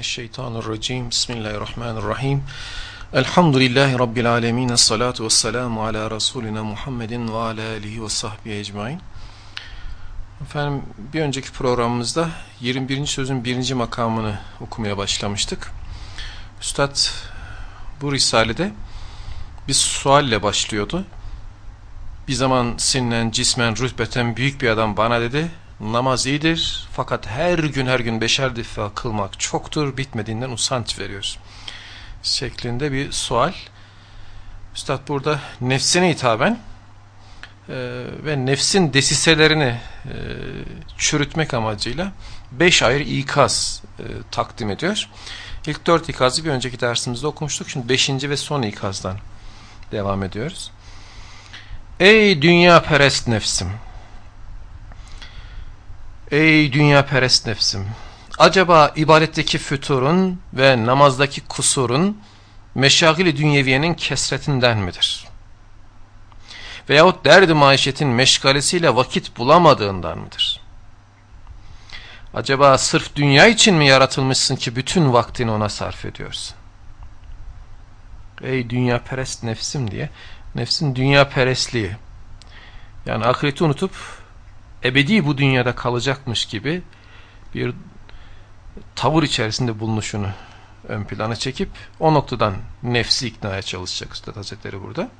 Mineşşeytanirracim. Bismillahirrahmanirrahim. Elhamdülillahi Rabbil alemin. Esselatu vesselamu ala Resulina Muhammedin ve ala alihi ve sahbihi ecmain. Efendim bir önceki programımızda 21. sözün birinci makamını okumaya başlamıştık. Üstad bu risalede bir sualle başlıyordu. Bir zaman sinnen, cismen, rütbeten büyük bir adam bana dedi namaz iyidir fakat her gün her gün beşer defa kılmak çoktur bitmediğinden usanç veriyor şeklinde bir sual Üstad burada nefsine hitaben e, ve nefsin desiselerini e, çürütmek amacıyla beş ayrı ikaz e, takdim ediyor. İlk dört ikazı bir önceki dersimizde okumuştuk. Şimdi beşinci ve son ikazdan devam ediyoruz. Ey dünya perest nefsim! Ey dünya perest nefsim! Acaba ibadetteki füturun ve namazdaki kusurun meşagili dünyeviyenin kesretinden midir? Veyahut derdi maişetin meşgalesiyle vakit bulamadığından mıdır? Acaba sırf dünya için mi yaratılmışsın ki bütün vaktini ona sarf ediyorsun? Ey dünya perest nefsim diye nefsin dünya perestliği yani ahireti unutup ebedi bu dünyada kalacakmış gibi bir tavır içerisinde bulunuşunu ön plana çekip o noktadan nefsi iknaya çalışacak Üstad Hazretleri burada.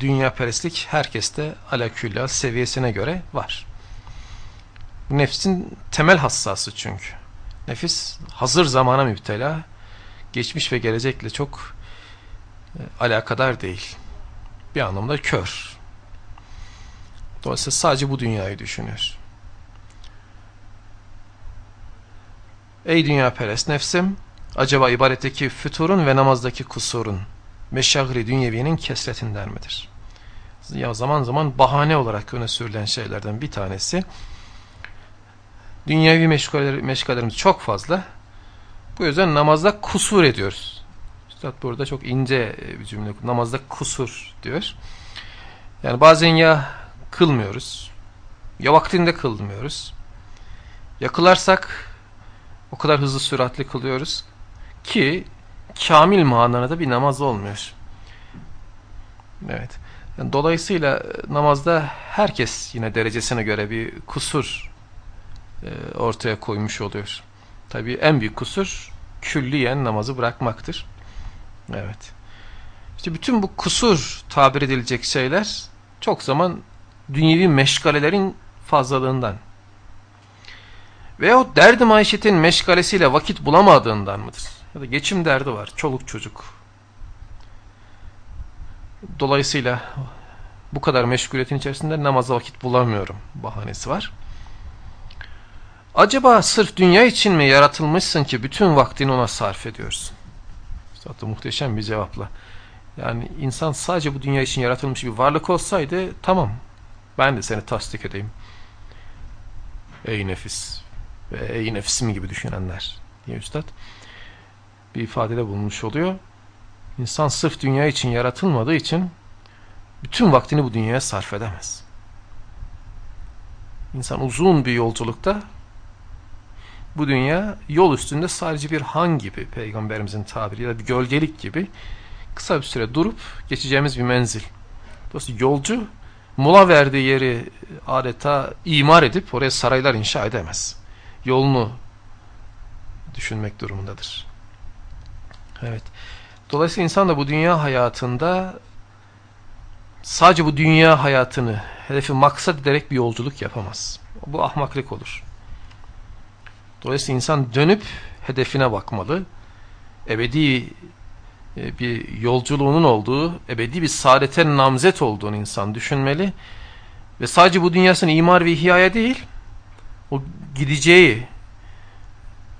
Dünya perestlik herkeste alakülla seviyesine göre var. Nefsin temel hassası çünkü. Nefis hazır zamana müptela, geçmiş ve gelecekle çok e, alakadar değil. Bir anlamda kör. Dolayısıyla sadece bu dünyayı düşünüyor. Ey dünya perest nefsim, acaba ibadetteki füturun ve namazdaki kusurun meşagri dünyeviyenin kesretinden midir? Ya zaman zaman bahane olarak öne sürülen şeylerden bir tanesi dünyevi meşgaller, meşgallerimiz çok fazla. Bu yüzden namazda kusur ediyoruz. Üstad burada çok ince bir cümle. Namazda kusur diyor. Yani bazen ya kılmıyoruz ya vaktinde kılmıyoruz. Ya kılarsak o kadar hızlı süratli kılıyoruz ki kamil manada bir namaz olmuyor. Evet. Dolayısıyla namazda herkes yine derecesine göre bir kusur e, ortaya koymuş oluyor. Tabii en büyük kusur külliyen namazı bırakmaktır. Evet. İşte bütün bu kusur tabir edilecek şeyler çok zaman dünyevi meşgalelerin fazlalığından veyahut derdi maişetin meşgalesiyle vakit bulamadığından mıdır? Ya da geçim derdi var, çoluk çocuk. Dolayısıyla bu kadar meşguliyetin içerisinde namaza vakit bulamıyorum bahanesi var. Acaba sırf dünya için mi yaratılmışsın ki bütün vaktini ona sarf ediyorsun? Zaten muhteşem bir cevapla. Yani insan sadece bu dünya için yaratılmış bir varlık olsaydı tamam ben de seni tasdik edeyim. Ey nefis ve ey nefsim gibi düşünenler diye üstad bir ifadede bulunmuş oluyor. İnsan sırf dünya için yaratılmadığı için bütün vaktini bu dünyaya sarf edemez. İnsan uzun bir yolculukta bu dünya yol üstünde sadece bir han gibi peygamberimizin tabiriyle bir gölgelik gibi kısa bir süre durup geçeceğimiz bir menzil. Dolayısıyla yolcu mola verdiği yeri adeta imar edip oraya saraylar inşa edemez. Yolunu düşünmek durumundadır. Evet. Dolayısıyla insan da bu dünya hayatında sadece bu dünya hayatını hedefi maksat ederek bir yolculuk yapamaz. Bu ahmaklık olur. Dolayısıyla insan dönüp hedefine bakmalı. Ebedi bir yolculuğunun olduğu, ebedi bir saadete namzet olduğunu insan düşünmeli. Ve sadece bu dünyasını imar ve ihyaya değil, o gideceği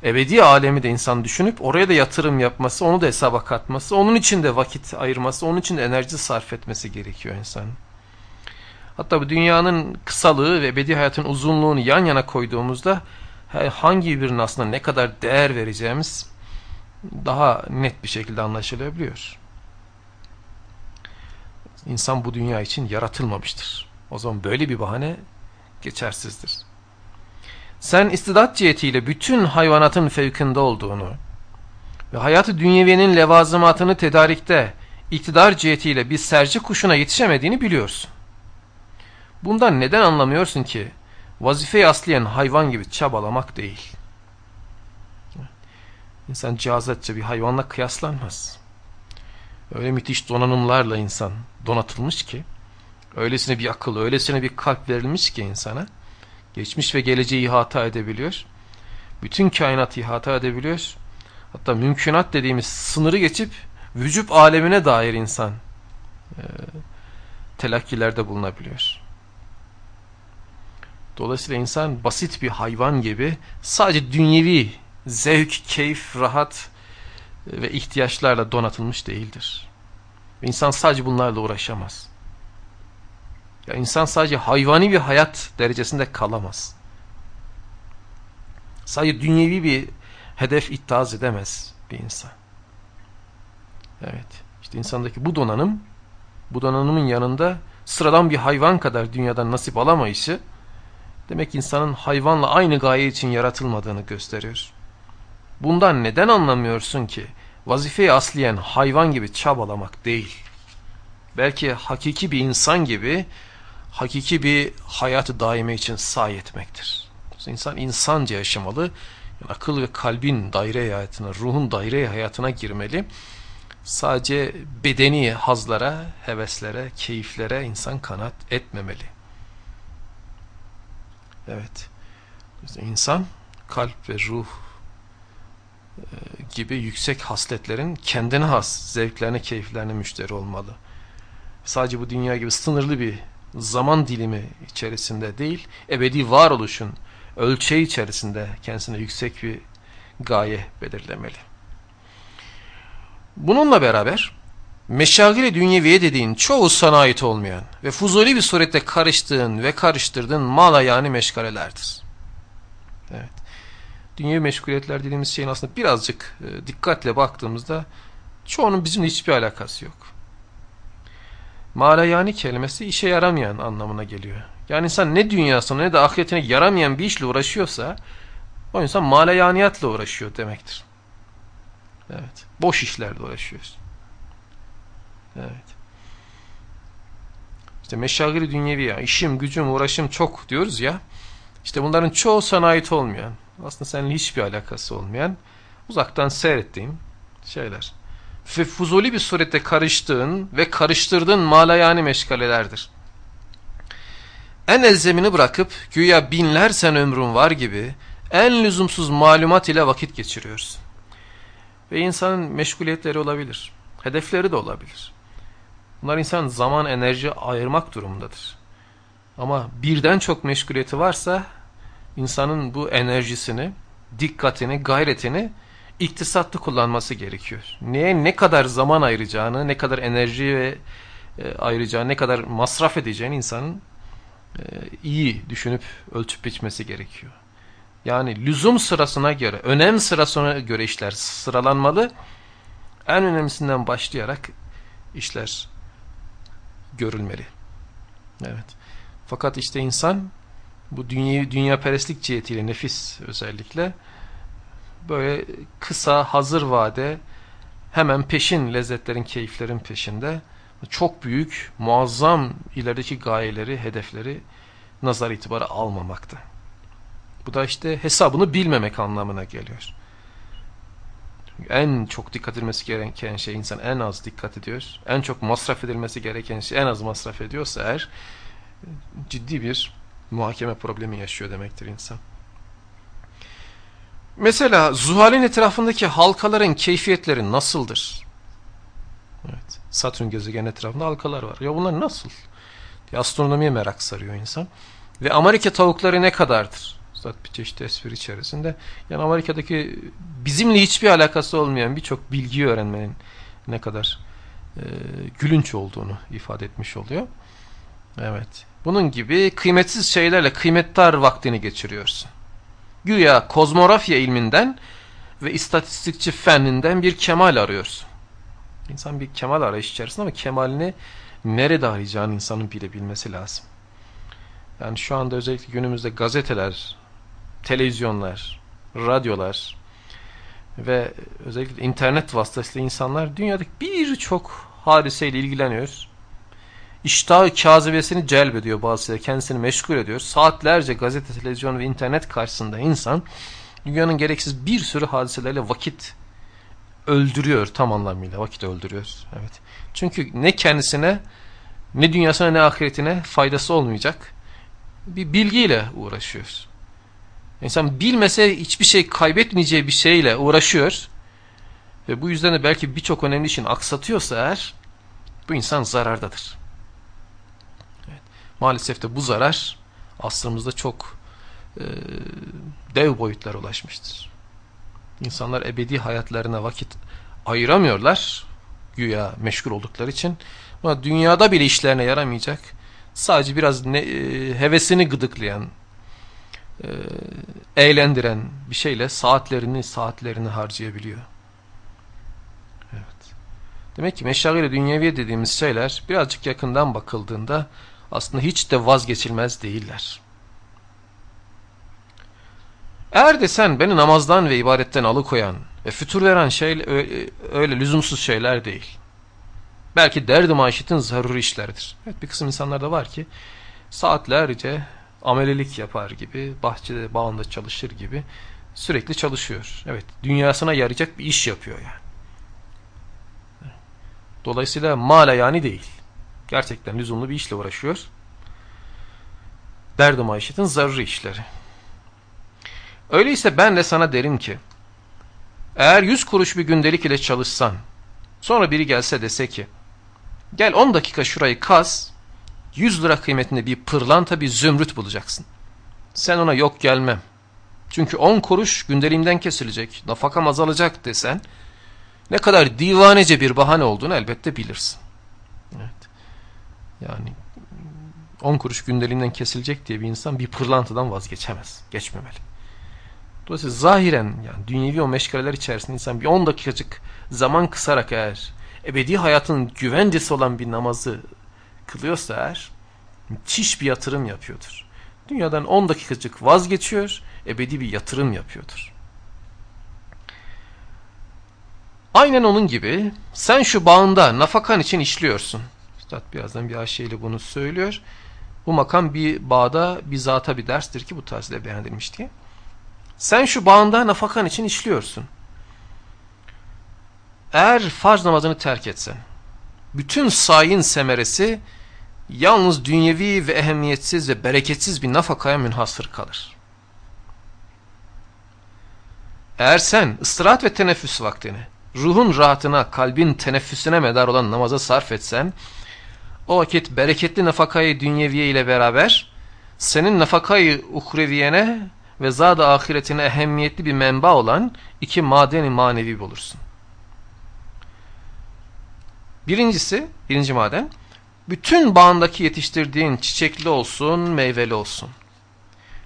ebedi alemi de insan düşünüp oraya da yatırım yapması, onu da hesaba katması, onun için de vakit ayırması, onun için de enerji sarf etmesi gerekiyor insan. Hatta bu dünyanın kısalığı ve ebedi hayatın uzunluğunu yan yana koyduğumuzda hangi birinin aslında ne kadar değer vereceğimiz daha net bir şekilde anlaşılabiliyor. İnsan bu dünya için yaratılmamıştır. O zaman böyle bir bahane geçersizdir. sen istidat cihetiyle bütün hayvanatın fevkinde olduğunu ve hayatı dünyeviyenin levazımatını tedarikte iktidar cihetiyle bir serci kuşuna yetişemediğini biliyorsun. Bundan neden anlamıyorsun ki vazifeyi asliyen hayvan gibi çabalamak değil. İnsan cihazatça bir hayvanla kıyaslanmaz. Öyle müthiş donanımlarla insan donatılmış ki, öylesine bir akıl, öylesine bir kalp verilmiş ki insana, geçmiş ve geleceği ihata edebiliyor. Bütün kainatı ihata edebiliyor. Hatta mümkünat dediğimiz sınırı geçip vücut alemine dair insan e, telakkilerde bulunabiliyor. Dolayısıyla insan basit bir hayvan gibi sadece dünyevi zevk, keyif, rahat ve ihtiyaçlarla donatılmış değildir. İnsan sadece bunlarla uğraşamaz. Ya insan sadece hayvani bir hayat derecesinde kalamaz. Sadece dünyevi bir hedef iddiaz edemez bir insan. Evet. İşte insandaki bu donanım, bu donanımın yanında sıradan bir hayvan kadar dünyadan nasip alamayışı, demek insanın hayvanla aynı gaye için yaratılmadığını gösteriyor. Bundan neden anlamıyorsun ki? Vazifeyi asliyen hayvan gibi çabalamak değil. Belki hakiki bir insan gibi hakiki bir hayatı daime için sahi etmektir. İnsan insanca yaşamalı. Yani akıl ve kalbin daire hayatına, ruhun daire hayatına girmeli. Sadece bedeni hazlara, heveslere, keyiflere insan kanat etmemeli. Evet. İnsan kalp ve ruh gibi yüksek hasletlerin kendine has zevklerine, keyiflerine müşteri olmalı. Sadece bu dünya gibi sınırlı bir zaman dilimi içerisinde değil, ebedi varoluşun ölçeği içerisinde kendisine yüksek bir gaye belirlemeli. Bununla beraber meşagile dünyeviye dediğin çoğu sana ait olmayan ve fuzuli bir surette karıştığın ve karıştırdığın mala yani meşgalelerdir. Evet. Dünyevi meşguliyetler dediğimiz şeyin aslında birazcık e, dikkatle baktığımızda çoğunun bizimle hiçbir alakası yok. Malayani kelimesi işe yaramayan anlamına geliyor. Yani insan ne dünyasına ne de ahiretine yaramayan bir işle uğraşıyorsa o insan malayaniyatla uğraşıyor demektir. Evet. Boş işlerle uğraşıyoruz. Evet. İşte meşagiri dünyevi ya. işim, gücüm, uğraşım çok diyoruz ya. İşte bunların çoğu sana ait olmayan, aslında seninle hiçbir alakası olmayan, uzaktan seyrettiğin şeyler ve fuzuli bir surette karıştığın ve karıştırdığın malayani meşgalelerdir. En elzemini bırakıp güya binler sen ömrün var gibi en lüzumsuz malumat ile vakit geçiriyorsun. Ve insanın meşguliyetleri olabilir. Hedefleri de olabilir. Bunlar insan zaman, enerji ayırmak durumundadır. Ama birden çok meşguliyeti varsa insanın bu enerjisini, dikkatini, gayretini iktisatlı kullanması gerekiyor. Neye ne kadar zaman ayıracağını, ne kadar enerji ve e, ayıracağını, ne kadar masraf edeceğini insanın e, iyi düşünüp ölçüp biçmesi gerekiyor. Yani lüzum sırasına göre, önem sırasına göre işler sıralanmalı. En önemlisinden başlayarak işler görülmeli. Evet. Fakat işte insan bu dünya, dünya perestlik cihetiyle nefis özellikle böyle kısa, hazır vade, hemen peşin lezzetlerin, keyiflerin peşinde çok büyük, muazzam ilerideki gayeleri, hedefleri nazar itibarı almamakta. Bu da işte hesabını bilmemek anlamına geliyor. En çok dikkat edilmesi gereken şey insan en az dikkat ediyor. En çok masraf edilmesi gereken şey en az masraf ediyorsa eğer ciddi bir muhakeme problemi yaşıyor demektir insan. Mesela Zuhal'in etrafındaki halkaların keyfiyetleri nasıldır? Evet. Satürn gezegen etrafında halkalar var. Ya bunlar nasıl? Bir astronomiye merak sarıyor insan. Ve Amerika tavukları ne kadardır? Zaten bir çeşit espri içerisinde. Yani Amerika'daki bizimle hiçbir alakası olmayan birçok bilgiyi öğrenmenin ne kadar e, gülünç olduğunu ifade etmiş oluyor. Evet. Bunun gibi kıymetsiz şeylerle kıymettar vaktini geçiriyorsun. Güya kozmografya ilminden ve istatistikçi fenninden bir kemal arıyorsun. İnsan bir kemal arayış içerisinde ama kemalini nerede arayacağını insanın bilebilmesi lazım. Yani şu anda özellikle günümüzde gazeteler televizyonlar, radyolar ve özellikle internet vasıtasıyla insanlar dünyadaki birçok hadiseyle ilgileniyor. İştahı kazibesini celbediyor bazıları, kendisini meşgul ediyor. Saatlerce gazete, televizyon ve internet karşısında insan dünyanın gereksiz bir sürü hadiselerle vakit öldürüyor tam anlamıyla vakit öldürüyor. Evet. Çünkü ne kendisine ne dünyasına ne ahiretine faydası olmayacak bir bilgiyle uğraşıyor. İnsan bilmese hiçbir şey kaybetmeyeceği bir şeyle uğraşıyor ve bu yüzden de belki birçok önemli işin aksatıyorsa eğer bu insan zarardadır. Maalesef de bu zarar asrımızda çok e, dev boyutlara ulaşmıştır. İnsanlar ebedi hayatlarına vakit ayıramıyorlar güya meşgul oldukları için ama dünyada bile işlerine yaramayacak sadece biraz ne, e, hevesini gıdıklayan e, eğlendiren bir şeyle saatlerini saatlerini harcayabiliyor. Evet. Demek ki meşagile dünyevi dediğimiz şeyler birazcık yakından bakıldığında aslında hiç de vazgeçilmez değiller. Eğer de sen beni namazdan ve ibadetten alıkoyan ve fütur veren şey öyle, lüzumsuz şeyler değil. Belki derdi maaşetin zaruri işlerdir. Evet bir kısım insanlar da var ki saatlerce amelelik yapar gibi, bahçede, bağında çalışır gibi sürekli çalışıyor. Evet dünyasına yarayacak bir iş yapıyor yani. Dolayısıyla mala yani değil. Gerçekten lüzumlu bir işle uğraşıyor. Derdi maişetin zaruri işleri. Öyleyse ben de sana derim ki eğer yüz kuruş bir gündelik ile çalışsan sonra biri gelse dese ki gel on dakika şurayı kaz yüz lira kıymetinde bir pırlanta bir zümrüt bulacaksın. Sen ona yok gelmem. Çünkü on kuruş gündeliğimden kesilecek, nafakam azalacak desen ne kadar divanece bir bahane olduğunu elbette bilirsin. Yani on kuruş gündeliğinden kesilecek diye bir insan bir pırlantadan vazgeçemez. Geçmemeli. Dolayısıyla zahiren yani dünyevi o meşgaleler içerisinde insan bir 10 dakikacık zaman kısarak eğer ebedi hayatın güvencesi olan bir namazı kılıyorsa eğer müthiş bir yatırım yapıyordur. Dünyadan 10 dakikacık vazgeçiyor, ebedi bir yatırım yapıyordur. Aynen onun gibi sen şu bağında nafakan için işliyorsun. Üstad birazdan bir aşeyle bunu söylüyor. Bu makam bir bağda bir zata bir derstir ki bu tarzda beyan edilmiş diye. Sen şu bağında nafakan için işliyorsun. Eğer farz namazını terk etsen, bütün sayin semeresi yalnız dünyevi ve ehemmiyetsiz ve bereketsiz bir nafakaya münhasır kalır. Eğer sen ıstirahat ve teneffüs vaktini ruhun rahatına, kalbin teneffüsüne medar olan namaza sarf etsen, o vakit bereketli nafakayı dünyeviye ile beraber senin nafakayı uhreviyene ve zada ahiretine ehemmiyetli bir menba olan iki madeni manevi bulursun. Birincisi, birinci maden, bütün bağındaki yetiştirdiğin çiçekli olsun, meyveli olsun.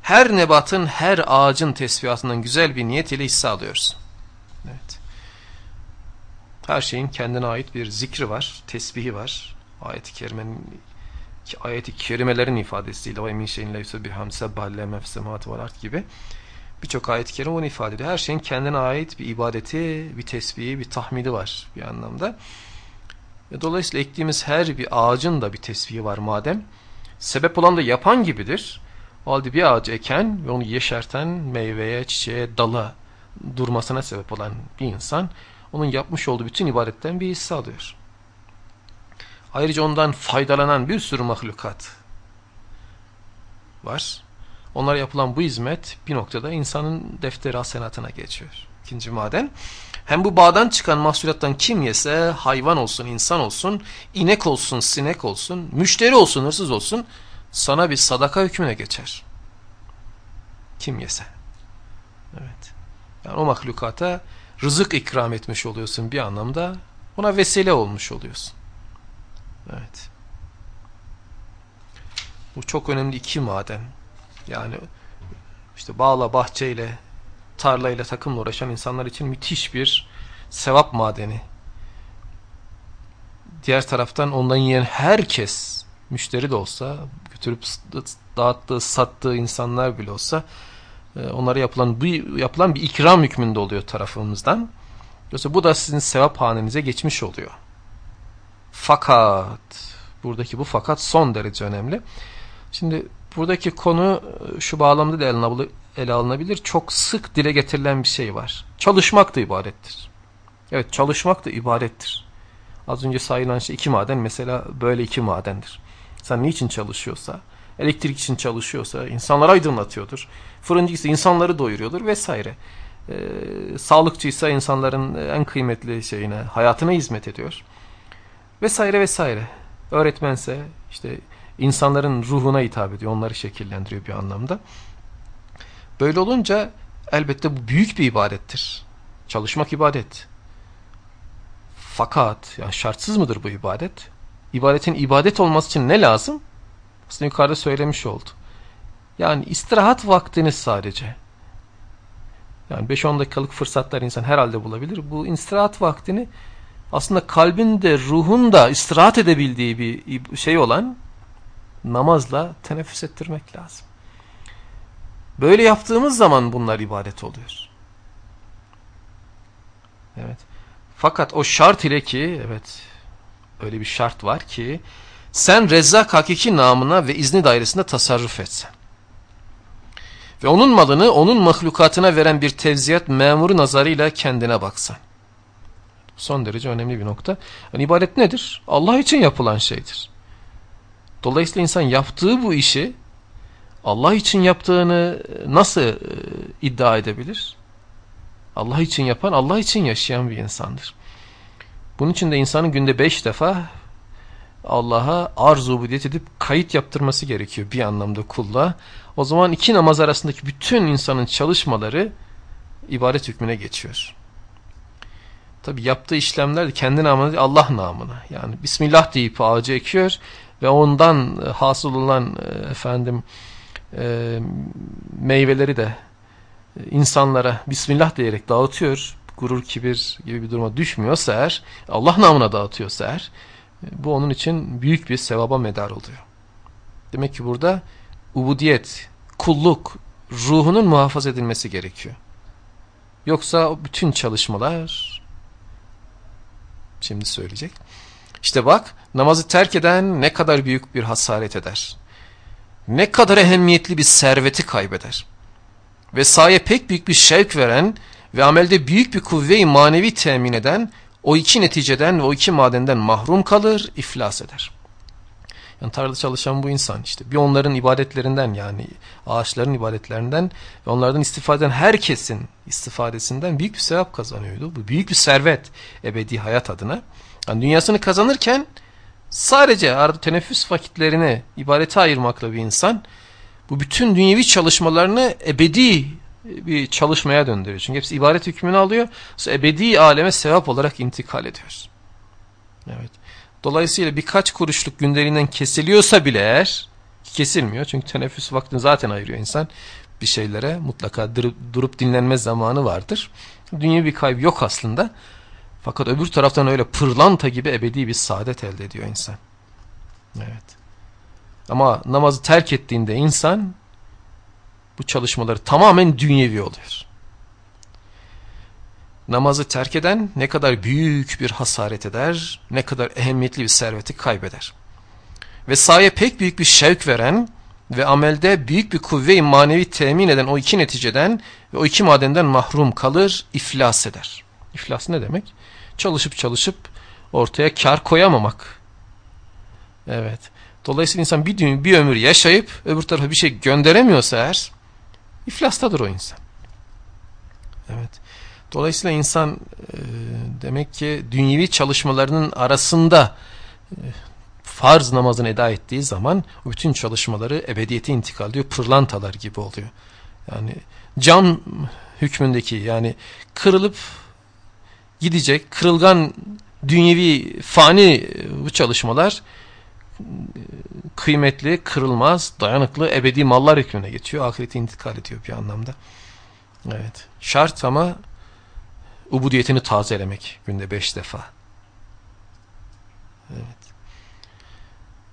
Her nebatın, her ağacın tesbihatından güzel bir niyet ile hisse alıyorsun. Evet. Her şeyin kendine ait bir zikri var, tesbihi var. Ayet-i kerimenin ayet-i kerimelerin ifadesiyle ve min şeyin leyse bir hamse balle mefsemat art gibi birçok ayet-i kerime onu ifade ediyor. Her şeyin kendine ait bir ibadeti, bir tesbihi, bir tahmidi var bir anlamda. Dolayısıyla ektiğimiz her bir ağacın da bir tesbihi var madem. Sebep olan da yapan gibidir. O halde bir ağacı eken ve onu yeşerten meyveye, çiçeğe, dala durmasına sebep olan bir insan onun yapmış olduğu bütün ibadetten bir hisse alıyor. Ayrıca ondan faydalanan bir sürü mahlukat var. Onlara yapılan bu hizmet bir noktada insanın defteri hasenatına geçiyor. İkinci maden. Hem bu bağdan çıkan mahsulattan kim yese hayvan olsun, insan olsun, inek olsun, sinek olsun, müşteri olsun, hırsız olsun sana bir sadaka hükmüne geçer. Kim yese. Evet. Yani o mahlukata rızık ikram etmiş oluyorsun bir anlamda. Ona vesile olmuş oluyorsun. Evet. Bu çok önemli iki maden. Yani işte bağla bahçeyle tarlayla takımla uğraşan insanlar için müthiş bir sevap madeni. Diğer taraftan ondan yiyen herkes müşteri de olsa götürüp dağıttığı, sattığı insanlar bile olsa e, onlara yapılan bir, yapılan bir ikram hükmünde oluyor tarafımızdan. Dolayısıyla bu da sizin sevap hanenize geçmiş oluyor. Fakat buradaki bu fakat son derece önemli. Şimdi buradaki konu e, şu bağlamda da ele, alınabilir. Çok sık dile getirilen bir şey var. Çalışmak da ibadettir. Evet çalışmak da ibadettir. Az önce sayılan şey iki maden mesela böyle iki madendir. Sen niçin çalışıyorsa, elektrik için çalışıyorsa insanları aydınlatıyordur. Fırıncıysa insanları doyuruyordur vesaire. Ee, sağlıkçıysa insanların en kıymetli şeyine, hayatına hizmet ediyor. Vesaire vesaire. Öğretmense işte insanların ruhuna hitap ediyor, onları şekillendiriyor bir anlamda. Böyle olunca elbette bu büyük bir ibadettir. Çalışmak ibadet. Fakat yani şartsız mıdır bu ibadet? İbadetin ibadet olması için ne lazım? Aslında yukarıda söylemiş oldu. Yani istirahat vaktiniz sadece. Yani 5-10 dakikalık fırsatlar insan herhalde bulabilir. Bu istirahat vaktini aslında kalbin de ruhun da istirahat edebildiği bir şey olan namazla teneffüs ettirmek lazım. Böyle yaptığımız zaman bunlar ibadet oluyor. Evet. Fakat o şart ile ki evet öyle bir şart var ki sen Rezzak hakiki namına ve izni dairesinde tasarruf etsen. Ve onun malını onun mahlukatına veren bir tevziyat memuru nazarıyla kendine baksan. Son derece önemli bir nokta. Yani ibadet nedir? Allah için yapılan şeydir. Dolayısıyla insan yaptığı bu işi Allah için yaptığını nasıl e, iddia edebilir? Allah için yapan, Allah için yaşayan bir insandır. Bunun için de insanın günde beş defa Allah'a arz ubudiyet edip kayıt yaptırması gerekiyor bir anlamda kulla. O zaman iki namaz arasındaki bütün insanın çalışmaları ibadet hükmüne geçiyor. Tabi yaptığı işlemler kendi namına Allah namına. Yani Bismillah deyip ağacı ekiyor ve ondan e, hasıl olan e, efendim e, meyveleri de insanlara Bismillah diyerek dağıtıyor. Gurur, kibir gibi bir duruma düşmüyorsa eğer, Allah namına dağıtıyorsa eğer, bu onun için büyük bir sevaba medar oluyor. Demek ki burada ubudiyet, kulluk, ruhunun muhafaza edilmesi gerekiyor. Yoksa bütün çalışmalar şimdi söyleyecek. İşte bak namazı terk eden ne kadar büyük bir hasaret eder. Ne kadar ehemmiyetli bir serveti kaybeder. Ve saye pek büyük bir şevk veren ve amelde büyük bir kuvve-i manevi temin eden o iki neticeden ve o iki madenden mahrum kalır, iflas eder. Yani tarlada çalışan bu insan işte bir onların ibadetlerinden yani ağaçların ibadetlerinden ve onlardan istifade eden herkesin istifadesinden büyük bir sevap kazanıyordu. Bu büyük bir servet ebedi hayat adına. Yani dünyasını kazanırken sadece arada teneffüs vakitlerini ibadete ayırmakla bir insan bu bütün dünyevi çalışmalarını ebedi bir çalışmaya döndürüyor. Çünkü hepsi ibadet hükmünü alıyor. Sonra ebedi aleme sevap olarak intikal ediyoruz. Evet. Dolayısıyla birkaç kuruşluk gündeliğinden kesiliyorsa bile eğer kesilmiyor. Çünkü teneffüs vaktini zaten ayırıyor insan bir şeylere. Mutlaka durup, durup dinlenme zamanı vardır. Dünya bir kaybı yok aslında. Fakat öbür taraftan öyle pırlanta gibi ebedi bir saadet elde ediyor insan. Evet. Ama namazı terk ettiğinde insan bu çalışmaları tamamen dünyevi oluyor. Namazı terk eden ne kadar büyük bir hasaret eder, ne kadar ehemmiyetli bir serveti kaybeder. Ve saye pek büyük bir şevk veren ve amelde büyük bir kuvve-i manevi temin eden o iki neticeden ve o iki madenden mahrum kalır, iflas eder. İflas ne demek? Çalışıp çalışıp ortaya kar koyamamak. Evet. Dolayısıyla insan bir, düğün, bir ömür yaşayıp öbür tarafa bir şey gönderemiyorsa eğer iflastadır o insan. Evet. Dolayısıyla insan e, demek ki dünyevi çalışmalarının arasında e, farz namazını eda ettiği zaman bütün çalışmaları ebediyete intikal ediyor. Pırlantalar gibi oluyor. Yani cam hükmündeki yani kırılıp gidecek kırılgan dünyevi fani bu çalışmalar kıymetli, kırılmaz, dayanıklı, ebedi mallar hükmüne geçiyor. Ahirete intikal ediyor bir anlamda. Evet. Şart ama ubudiyetini tazelemek günde beş defa. Evet.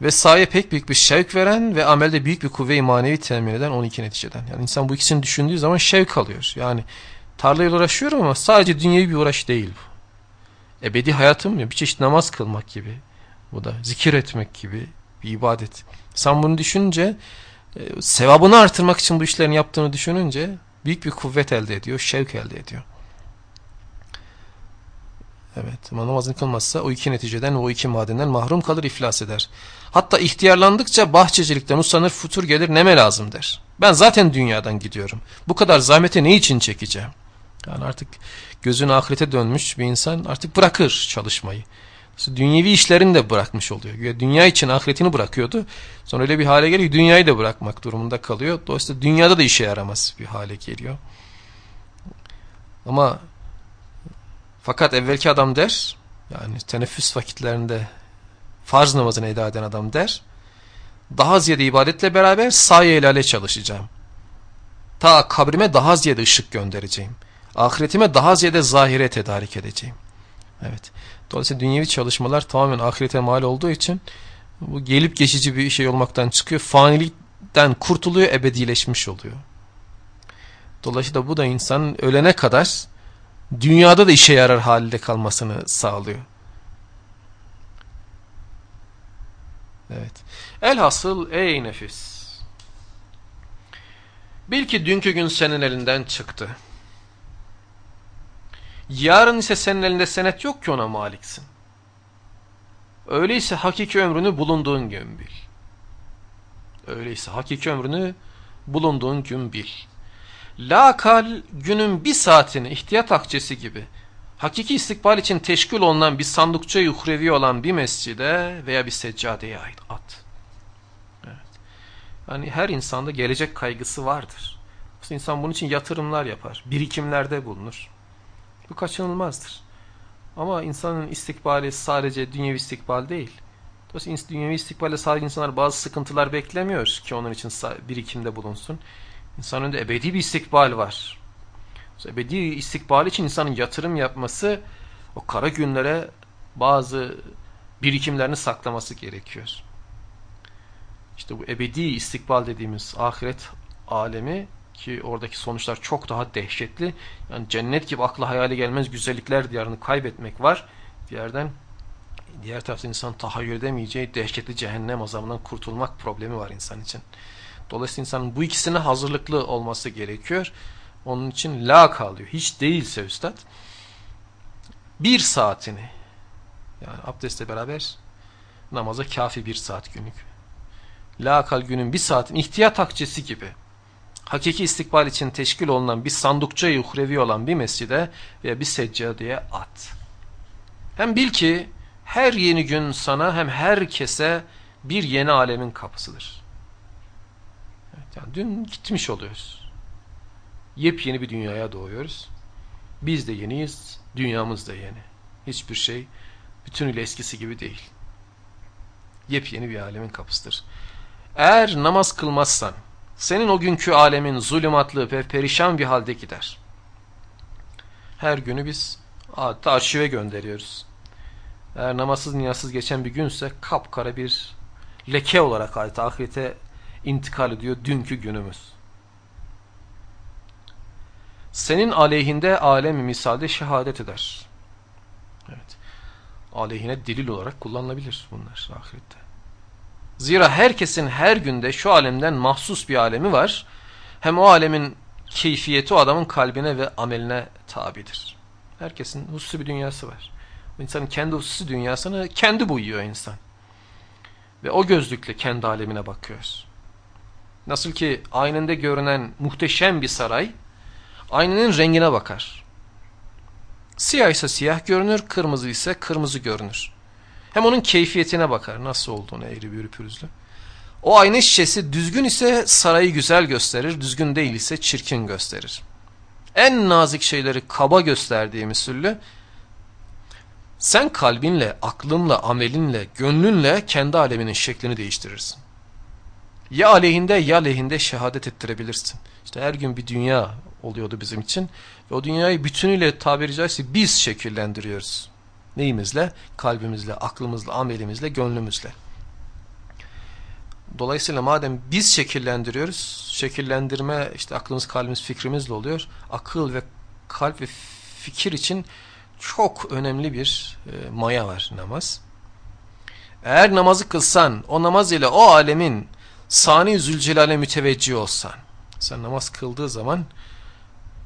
ve sahaya pek büyük bir şevk veren ve amelde büyük bir kuvve-i manevi temin eden 12 neticeden. Yani insan bu ikisini düşündüğü zaman şevk alıyor. Yani tarlayla uğraşıyorum ama sadece dünyevi bir uğraş değil bu. Ebedi hayatım ya bir çeşit namaz kılmak gibi. Bu da zikir etmek gibi bir ibadet. Sen bunu düşününce e, sevabını artırmak için bu işlerini yaptığını düşününce büyük bir kuvvet elde ediyor, şevk elde ediyor. Evet ama namazını kılmazsa o iki neticeden o iki madenden mahrum kalır iflas eder. Hatta ihtiyarlandıkça bahçecilikten usanır futur gelir neme lazım der. Ben zaten dünyadan gidiyorum. Bu kadar zahmete ne için çekeceğim? Yani artık gözün ahirete dönmüş bir insan artık bırakır çalışmayı. Dünyevi işlerini de bırakmış oluyor. Dünya için ahiretini bırakıyordu. Sonra öyle bir hale geliyor dünyayı da bırakmak durumunda kalıyor. Dolayısıyla dünyada da işe yaramaz bir hale geliyor. Ama fakat evvelki adam der, yani teneffüs vakitlerinde farz namazını eda eden adam der, daha ziyade ibadetle beraber saye ilale çalışacağım. Ta kabrime daha ziyade ışık göndereceğim. Ahiretime daha ziyade zahire tedarik edeceğim. Evet. Dolayısıyla dünyevi çalışmalar tamamen ahirete mal olduğu için bu gelip geçici bir şey olmaktan çıkıyor. Fanilikten kurtuluyor, ebedileşmiş oluyor. Dolayısıyla bu da insanın ölene kadar dünyada da işe yarar halde kalmasını sağlıyor. Evet. Elhasıl ey nefis. Bil ki dünkü gün senin elinden çıktı. Yarın ise senin elinde senet yok ki ona maliksin. Öyleyse hakiki ömrünü bulunduğun gün bil. Öyleyse hakiki ömrünü bulunduğun gün bil. Lakal günün bir saatini ihtiyat akçesi gibi hakiki istikbal için teşkil olunan bir sandıkça yuhrevi olan bir mescide veya bir seccadeye ait at. Evet. Yani her insanda gelecek kaygısı vardır. İnsan bunun için yatırımlar yapar, birikimlerde bulunur. Bu kaçınılmazdır. Ama insanın istikbali sadece dünyevi istikbal değil. Dolayısıyla dünyevi istikbalde sadece insanlar bazı sıkıntılar beklemiyor ki onun için birikimde bulunsun. İnsanın önünde ebedi bir istikbal var. Ebedi istikbal için insanın yatırım yapması o kara günlere bazı birikimlerini saklaması gerekiyor. İşte bu ebedi istikbal dediğimiz ahiret alemi ki oradaki sonuçlar çok daha dehşetli. Yani cennet gibi akla hayali gelmez güzellikler diyarını kaybetmek var. Diğerden diğer tarafta insan tahayyül edemeyeceği dehşetli cehennem azabından kurtulmak problemi var insan için. Dolayısıyla insanın bu ikisine hazırlıklı olması gerekiyor. Onun için la kalıyor. Hiç değilse üstad bir saatini yani abdestle beraber namaza kafi bir saat günlük. La kal günün bir saatin ihtiyat akçesi gibi hakiki istikbal için teşkil olunan bir sandıkça yuhrevi olan bir mescide veya bir seccadeye at. Hem bil ki her yeni gün sana hem herkese bir yeni alemin kapısıdır. Yani dün gitmiş oluyoruz. Yepyeni bir dünyaya doğuyoruz. Biz de yeniyiz, dünyamız da yeni. Hiçbir şey bütünüyle eskisi gibi değil. Yepyeni bir alemin kapısıdır. Eğer namaz kılmazsan, senin o günkü alemin zulümatlı ve perişan bir halde gider. Her günü biz adeta arşive gönderiyoruz. Eğer namazsız niyazsız geçen bir günse kapkara bir leke olarak adeta ahirete intikal ediyor dünkü günümüz. Senin aleyhinde alemi misalde şehadet eder. Evet. Aleyhine delil olarak kullanılabilir bunlar ahirette. Zira herkesin her günde şu alemden mahsus bir alemi var. Hem o alemin keyfiyeti o adamın kalbine ve ameline tabidir. Herkesin hususi bir dünyası var. İnsanın kendi hususi dünyasını kendi boyuyor insan. Ve o gözlükle kendi alemine bakıyoruz. Nasıl ki aynında görünen muhteşem bir saray, aynanın rengine bakar. Siyah ise siyah görünür, kırmızı ise kırmızı görünür. Hem onun keyfiyetine bakar. Nasıl olduğunu eğri büğrü pürüzlü. O ayna şişesi düzgün ise sarayı güzel gösterir, düzgün değil ise çirkin gösterir. En nazik şeyleri kaba gösterdiği müsüllü, sen kalbinle, aklınla, amelinle, gönlünle kendi aleminin şeklini değiştirirsin. Ya aleyhinde ya lehinde şehadet ettirebilirsin. İşte her gün bir dünya oluyordu bizim için. Ve o dünyayı bütünüyle tabiri caizse biz şekillendiriyoruz. Neyimizle? Kalbimizle, aklımızla, amelimizle, gönlümüzle. Dolayısıyla madem biz şekillendiriyoruz, şekillendirme işte aklımız, kalbimiz, fikrimizle oluyor. Akıl ve kalp ve fikir için çok önemli bir e, maya var namaz. Eğer namazı kılsan, o namaz ile o alemin sani zülcelale müteveccih olsan, sen namaz kıldığı zaman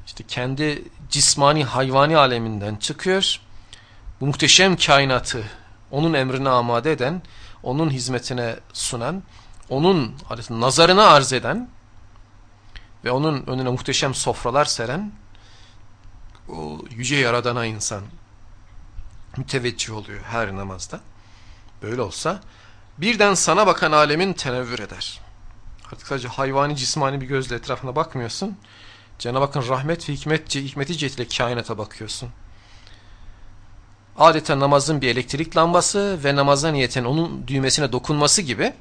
işte kendi cismani hayvani aleminden çıkıyor, bu muhteşem kainatı onun emrine amade eden, onun hizmetine sunan, onun nazarına arz eden ve onun önüne muhteşem sofralar seren o yüce yaradana insan müteveccih oluyor her namazda. Böyle olsa birden sana bakan alemin tenevvür eder. Artık sadece hayvani cismani bir gözle etrafına bakmıyorsun. Cenab-ı Hakk'ın rahmet ve hikmet, hikmeti cihetiyle kainata bakıyorsun. Adeta namazın bir elektrik lambası ve namaza niyeten onun düğmesine dokunması gibi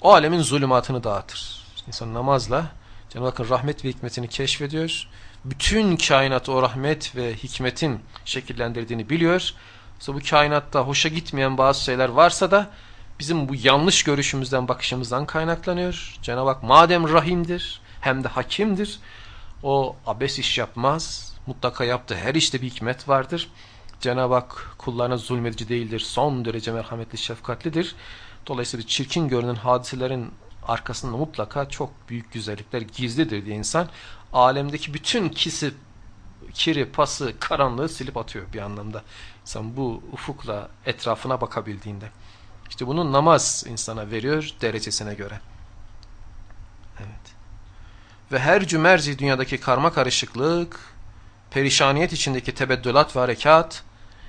o alemin zulümatını dağıtır. İnsan namazla Cenab-ı Hakk'ın rahmet ve hikmetini keşfediyor. Bütün kainat o rahmet ve hikmetin şekillendirdiğini biliyor. İşte bu kainatta hoşa gitmeyen bazı şeyler varsa da bizim bu yanlış görüşümüzden, bakışımızdan kaynaklanıyor. Cenab-ı Hak madem rahimdir hem de hakimdir. O abes iş yapmaz. Mutlaka yaptığı her işte bir hikmet vardır. Cenab-ı Hak kullarına zulmedici değildir. Son derece merhametli, şefkatlidir. Dolayısıyla çirkin görünen hadiselerin arkasında mutlaka çok büyük güzellikler gizlidir diye insan alemdeki bütün kisi, kiri, pası, karanlığı silip atıyor bir anlamda. İnsan bu ufukla etrafına bakabildiğinde. İşte bunu namaz insana veriyor derecesine göre. Evet. Ve her cümerci dünyadaki karma karışıklık, perişaniyet içindeki tebeddülat ve harekat,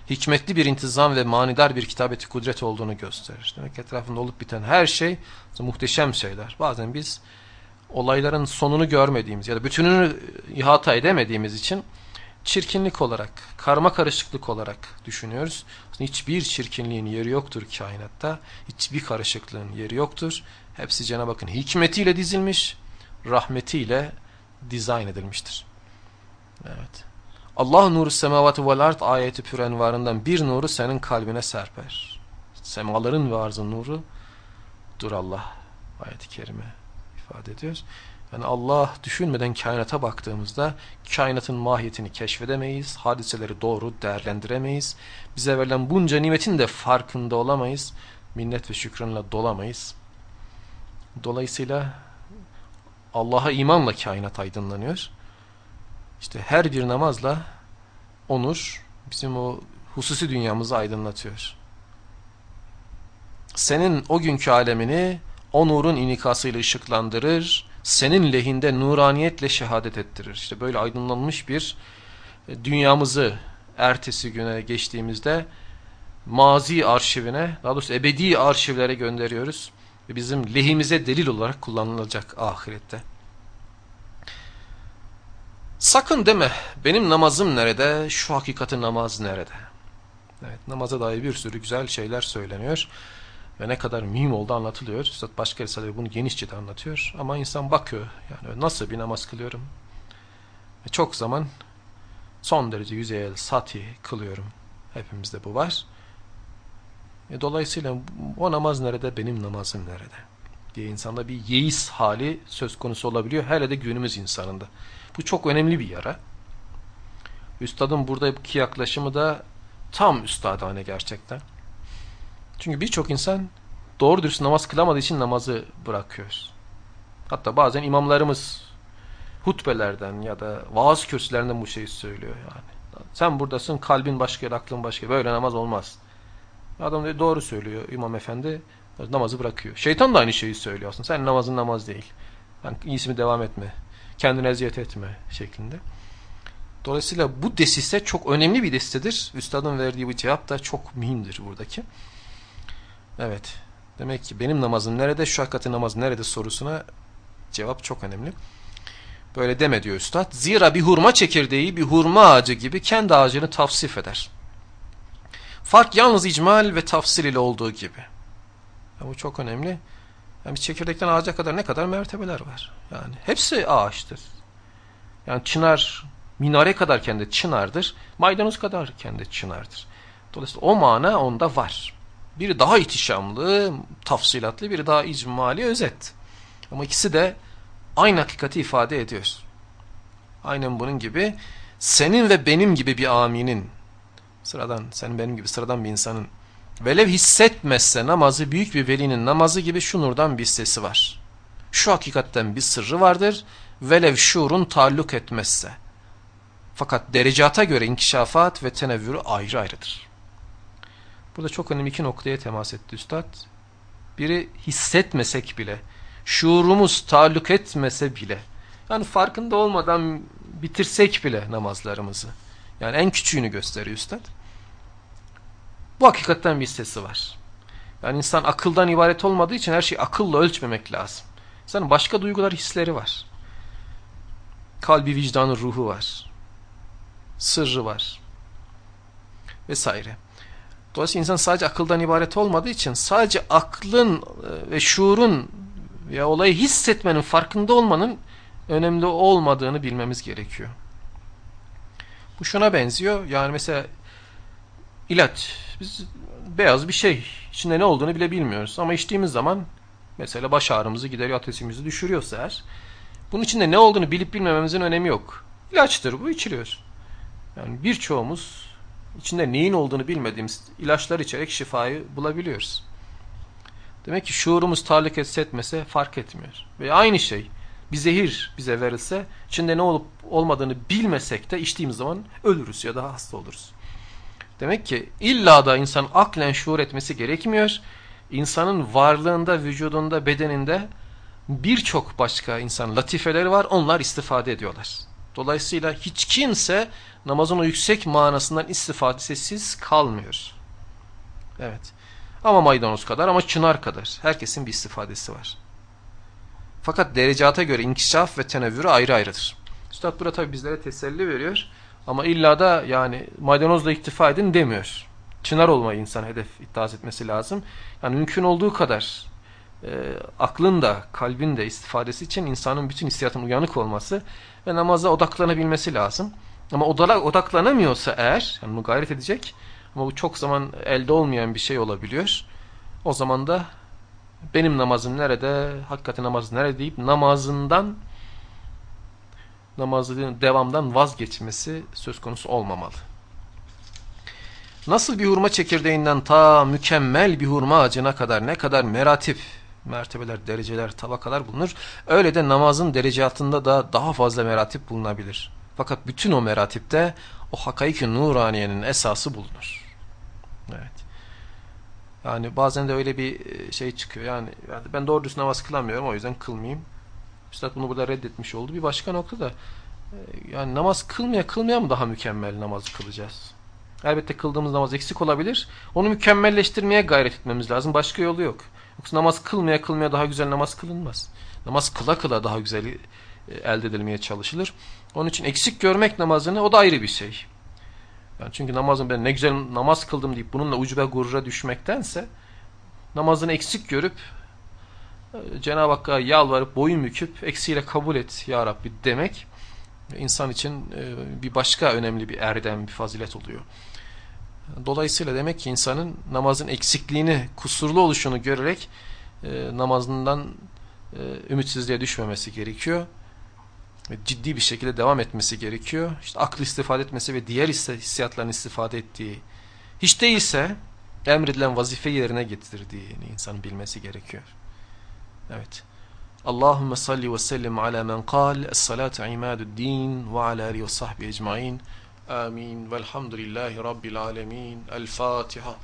hikmetli bir intizam ve manidar bir kitabeti kudret olduğunu gösterir. Demek etrafında olup biten her şey muhteşem şeyler. Bazen biz olayların sonunu görmediğimiz ya da bütününü ihata edemediğimiz için çirkinlik olarak, karma karışıklık olarak düşünüyoruz. Hiçbir çirkinliğin yeri yoktur kainatta. Hiçbir karışıklığın yeri yoktur. Hepsi Cenab-ı Hakk'ın hikmetiyle dizilmiş, rahmetiyle dizayn edilmiştir. Evet. Allah nuru semavatı vel art ayeti pürenvarından bir nuru senin kalbine serper. Semaların ve arzın nuru dur Allah ayeti kerime ifade ediyor. Yani Allah düşünmeden kainata baktığımızda kainatın mahiyetini keşfedemeyiz, hadiseleri doğru değerlendiremeyiz. Bize verilen bunca nimetin de farkında olamayız, minnet ve şükranla dolamayız. Dolayısıyla Allah'a imanla kainat aydınlanıyor. İşte her bir namazla onur bizim o hususi dünyamızı aydınlatıyor. Senin o günkü alemini o nurun inikasıyla ışıklandırır, senin lehinde nuraniyetle şehadet ettirir. İşte böyle aydınlanmış bir e, dünyamızı ertesi güne geçtiğimizde mazi arşivine, daha doğrusu ebedi arşivlere gönderiyoruz. Ve bizim lehimize delil olarak kullanılacak ahirette. Sakın deme benim namazım nerede, şu hakikati namaz nerede? Evet, namaza dair bir sürü güzel şeyler söyleniyor ve ne kadar mühim olduğu anlatılıyor. Üstad başka risalede bunu genişçe de anlatıyor. Ama insan bakıyor yani nasıl bir namaz kılıyorum? Ve çok zaman son derece yüzeyel sati kılıyorum. Hepimizde bu var. E, dolayısıyla o namaz nerede, benim namazım nerede? diye insanda bir yeis hali söz konusu olabiliyor. Hele de günümüz insanında. Bu çok önemli bir yara. Üstadın buradaki yaklaşımı da tam üstadane gerçekten. Çünkü birçok insan doğru dürüst namaz kılamadığı için namazı bırakıyor. Hatta bazen imamlarımız hutbelerden ya da vaaz kürsülerinden bu şeyi söylüyor yani. Sen buradasın kalbin başka aklın başka. Böyle namaz olmaz. Adam diyor, doğru söylüyor imam efendi namazı bırakıyor. Şeytan da aynı şeyi söylüyor aslında. Sen namazın namaz değil. Yani iyisi mi devam etme. Kendine eziyet etme şeklinde. Dolayısıyla bu desiste çok önemli bir desistedir. Üstadın verdiği bu cevap da çok mühimdir buradaki. Evet. Demek ki benim namazım nerede, şu hakikati namaz nerede sorusuna cevap çok önemli. Böyle deme diyor üstad. Zira bir hurma çekirdeği bir hurma ağacı gibi kendi ağacını tavsif eder. Fark yalnız icmal ve tafsil ile olduğu gibi. Ya bu çok önemli. Yani bir çekirdekten ağaca kadar ne kadar mertebeler var. Yani hepsi ağaçtır. Yani çınar, minare kadar kendi çınardır. Maydanoz kadar kendi çınardır. Dolayısıyla o mana onda var. Biri daha ihtişamlı, tafsilatlı, biri daha icmali, özet. Ama ikisi de aynı hakikati ifade ediyor. Aynen bunun gibi senin ve benim gibi bir aminin, sıradan, senin benim gibi sıradan bir insanın velev hissetmezse namazı büyük bir velinin namazı gibi şu nurdan bir sesi var. Şu hakikatten bir sırrı vardır. Velev şuurun taalluk etmezse. Fakat derecata göre inkişafat ve tenevvürü ayrı ayrıdır. Burada çok önemli iki noktaya temas etti Üstad. Biri hissetmesek bile, şuurumuz taalluk etmese bile, yani farkında olmadan bitirsek bile namazlarımızı, yani en küçüğünü gösteriyor Üstad. Bu hakikatten bir sesi var. Yani insan akıldan ibaret olmadığı için her şeyi akılla ölçmemek lazım. İnsanın başka duygular, hisleri var. Kalbi, vicdanı, ruhu var. Sırrı var. Vesaire. Dolayısıyla insan sadece akıldan ibaret olmadığı için sadece aklın e, ve şuurun ya olayı hissetmenin, farkında olmanın önemli olmadığını bilmemiz gerekiyor. Bu şuna benziyor. Yani mesela ilaç. Biz beyaz bir şey. İçinde ne olduğunu bile bilmiyoruz. Ama içtiğimiz zaman mesela baş ağrımızı gideriyor, ateşimizi düşürüyorsa eğer bunun içinde ne olduğunu bilip bilmememizin önemi yok. İlaçtır bu, içiliyor. Yani birçoğumuz içinde neyin olduğunu bilmediğimiz ilaçlar içerek şifayı bulabiliyoruz. Demek ki şuurumuz tahrik etse etmese fark etmiyor. Ve aynı şey bir zehir bize verilse içinde ne olup olmadığını bilmesek de içtiğimiz zaman ölürüz ya da hasta oluruz. Demek ki illa da insan aklen şuur etmesi gerekmiyor. İnsanın varlığında, vücudunda, bedeninde birçok başka insan latifeleri var. Onlar istifade ediyorlar. Dolayısıyla hiç kimse namazın o yüksek manasından istifadesiz kalmıyor. Evet. Ama maydanoz kadar ama çınar kadar. Herkesin bir istifadesi var. Fakat derecata göre inkişaf ve tenevvürü ayrı ayrıdır. Üstad burada tabi bizlere teselli veriyor. Ama illa da yani maydanozla iktifa edin demiyor. Çınar olmayı insan hedef iddiaz etmesi lazım. Yani mümkün olduğu kadar e, aklın da kalbin de istifadesi için insanın bütün hissiyatın uyanık olması ve namaza odaklanabilmesi lazım. Ama odaklanamıyorsa eğer, yani bunu gayret edecek ama bu çok zaman elde olmayan bir şey olabiliyor. O zaman da benim namazım nerede, hakikaten namaz nerede deyip namazından namazın devamdan vazgeçmesi söz konusu olmamalı. Nasıl bir hurma çekirdeğinden ta mükemmel bir hurma ağacına kadar ne kadar meratip, mertebeler, dereceler, tabakalar bulunur. Öyle de namazın derecatında da daha fazla meratip bulunabilir. Fakat bütün o meratipte o hakaiki nuraniyenin esası bulunur. Evet. Yani bazen de öyle bir e, şey çıkıyor. Yani ben doğru düz namaz kılamıyorum o yüzden kılmayayım. Üstad bunu burada reddetmiş oldu. Bir başka nokta da e, yani namaz kılmaya kılmaya mı daha mükemmel namazı kılacağız? Elbette kıldığımız namaz eksik olabilir. Onu mükemmelleştirmeye gayret etmemiz lazım. Başka yolu yok. Yoksa namaz kılmaya kılmaya daha güzel namaz kılınmaz. Namaz kıla kıla daha güzel e, elde edilmeye çalışılır. Onun için eksik görmek namazını o da ayrı bir şey. Yani çünkü namazın ben ne güzel namaz kıldım deyip bununla ucube gurura düşmektense namazını eksik görüp e, Cenab-ı Hakk'a yalvarıp boyun büküp eksiyle kabul et ya Rabbi demek insan için e, bir başka önemli bir erdem, bir fazilet oluyor. Dolayısıyla demek ki insanın namazın eksikliğini, kusurlu oluşunu görerek e, namazından ümitsizliğe düşmemesi gerekiyor. Ciddi bir şekilde devam etmesi gerekiyor. İşte aklı istifade etmesi ve diğer hissiyatların istifade ettiği, hiç değilse emredilen vazife yerine getirdiğini insanın bilmesi gerekiyor. Evet. Allahümme salli ve sellim ala men kal es-salatu imadu'd-din ve ala alihi ve sahbihi ecmaîn. آمين. والحمد لله رب العالمين. الفاتحة.